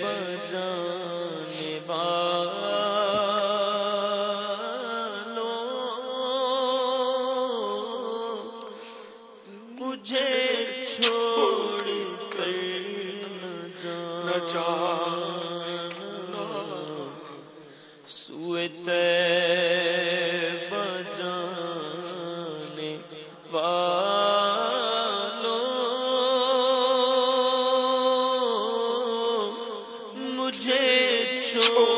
بجانے والوں مجھے چھوڑ کر نہ جانا چھوڑ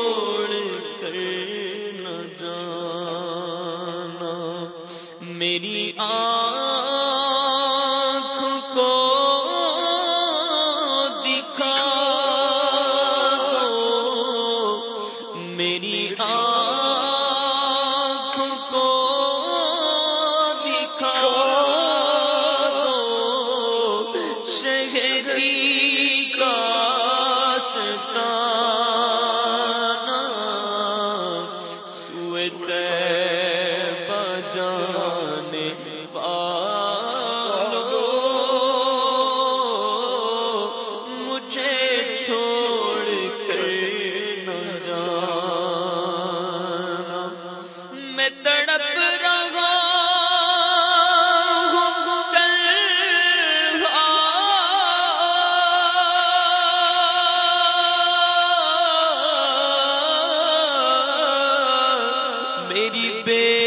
جانے والو مجھے چھوڑ کر نہ جانا۔ میں تڑپ رہا میری بے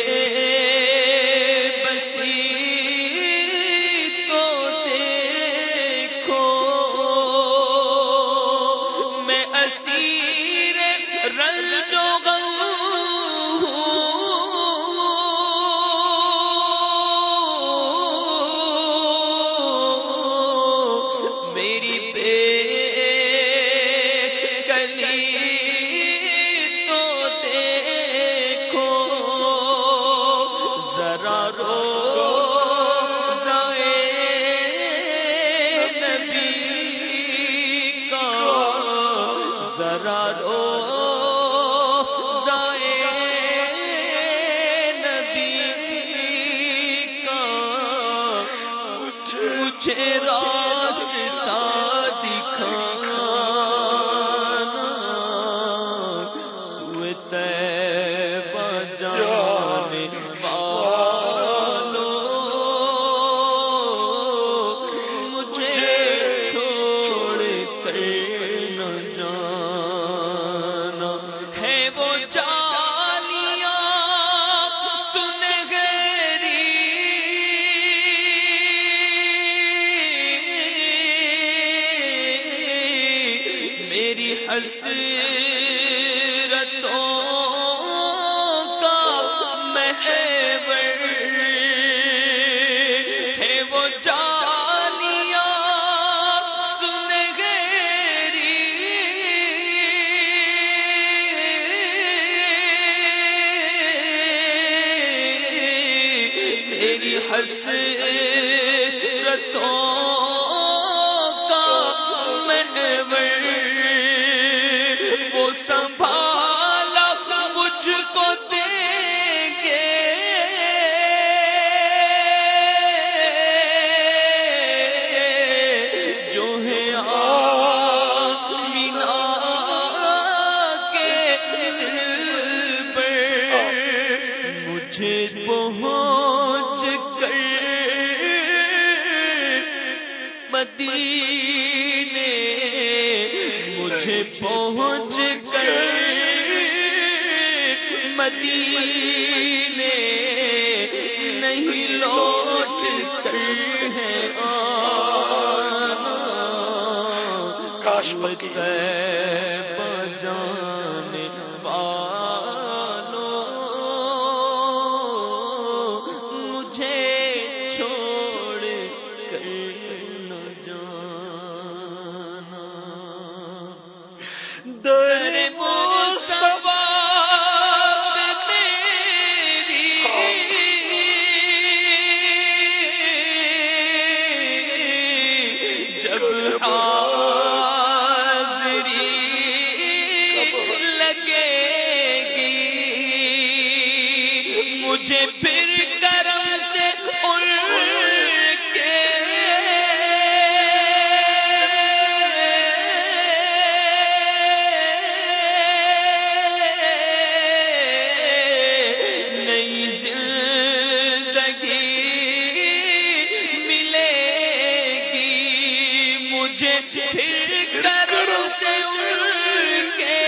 ذرا رو حسرتوں کا محور ہے گیری۔ میری حسرتوں کا محور مدینے مجھے پہنچ کر مدینے نہیں لوٹ کر ہے کاش جانے والوں مجھے مجھے پھر کرم سے اڑ کے مجھے پھر کرم سے اڑ کے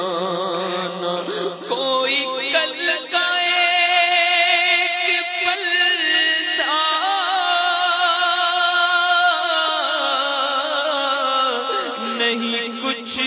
نہیں کچھ۔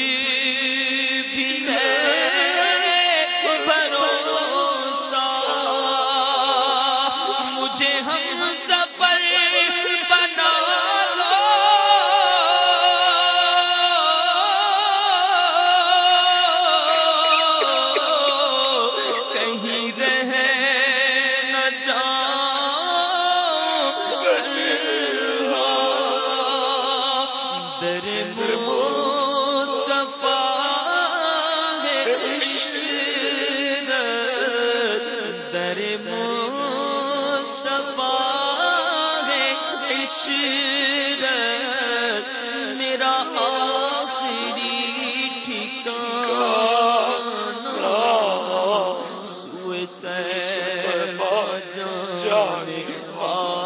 عشرت میرا آخری ٹھکانا سوئے تیر جانے پا